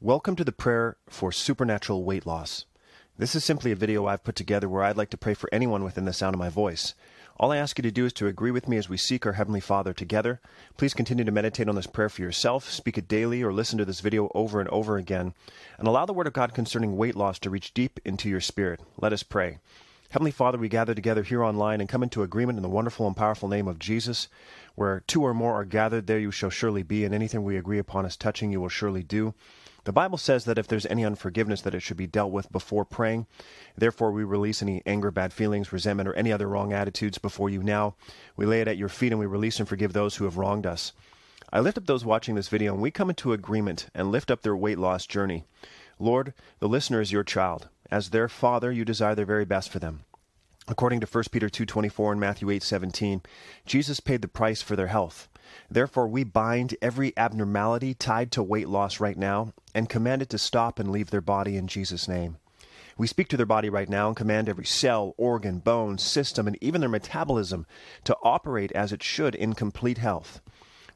Welcome to the prayer for supernatural weight loss. This is simply a video I've put together where I'd like to pray for anyone within the sound of my voice. All I ask you to do is to agree with me as we seek our Heavenly Father together. Please continue to meditate on this prayer for yourself, speak it daily, or listen to this video over and over again, and allow the Word of God concerning weight loss to reach deep into your spirit. Let us pray. Heavenly Father, we gather together here online and come into agreement in the wonderful and powerful name of Jesus. Where two or more are gathered, there you shall surely be, and anything we agree upon as touching you will surely do. The Bible says that if there's any unforgiveness, that it should be dealt with before praying. Therefore, we release any anger, bad feelings, resentment, or any other wrong attitudes before you now. We lay it at your feet and we release and forgive those who have wronged us. I lift up those watching this video and we come into agreement and lift up their weight loss journey. Lord, the listener is your child. As their father, you desire their very best for them. According to 1 Peter 2:24 and Matthew 8:17, Jesus paid the price for their health. Therefore, we bind every abnormality tied to weight loss right now and command it to stop and leave their body in Jesus' name. We speak to their body right now and command every cell, organ, bone, system, and even their metabolism to operate as it should in complete health.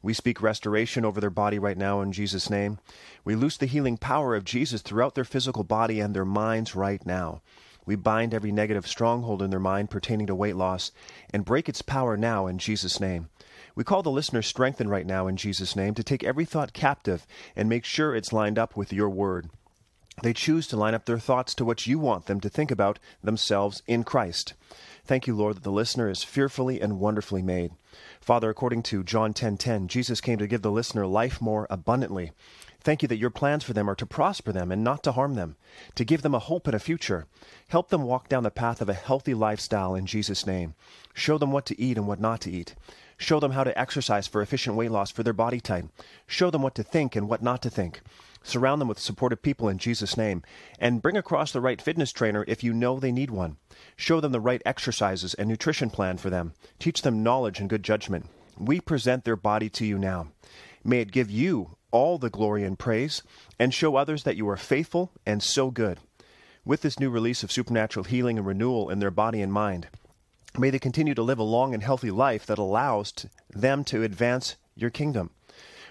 We speak restoration over their body right now in Jesus' name. We loose the healing power of Jesus throughout their physical body and their minds right now. We bind every negative stronghold in their mind pertaining to weight loss and break its power now in Jesus' name. We call the listener strengthened right now in Jesus' name to take every thought captive and make sure it's lined up with your word. They choose to line up their thoughts to what you want them to think about themselves in Christ. Thank you, Lord, that the listener is fearfully and wonderfully made. Father, according to John 10:10, 10, 10, Jesus came to give the listener life more abundantly. Thank you that your plans for them are to prosper them and not to harm them, to give them a hope and a future. Help them walk down the path of a healthy lifestyle in Jesus' name. Show them what to eat and what not to eat. Show them how to exercise for efficient weight loss for their body type. Show them what to think and what not to think. Surround them with supportive people in Jesus' name. And bring across the right fitness trainer if you know they need one. Show them the right exercises and nutrition plan for them. Teach them knowledge and good judgment. We present their body to you now. May it give you all the glory and praise and show others that you are faithful and so good. With this new release of supernatural healing and renewal in their body and mind, May they continue to live a long and healthy life that allows them to advance your kingdom.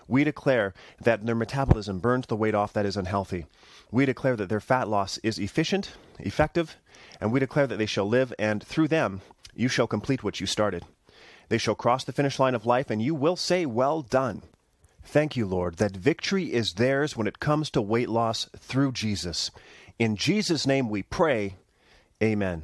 We declare that their metabolism burns the weight off that is unhealthy. We declare that their fat loss is efficient, effective, and we declare that they shall live, and through them you shall complete what you started. They shall cross the finish line of life, and you will say, Well done. Thank you, Lord, that victory is theirs when it comes to weight loss through Jesus. In Jesus' name we pray. Amen.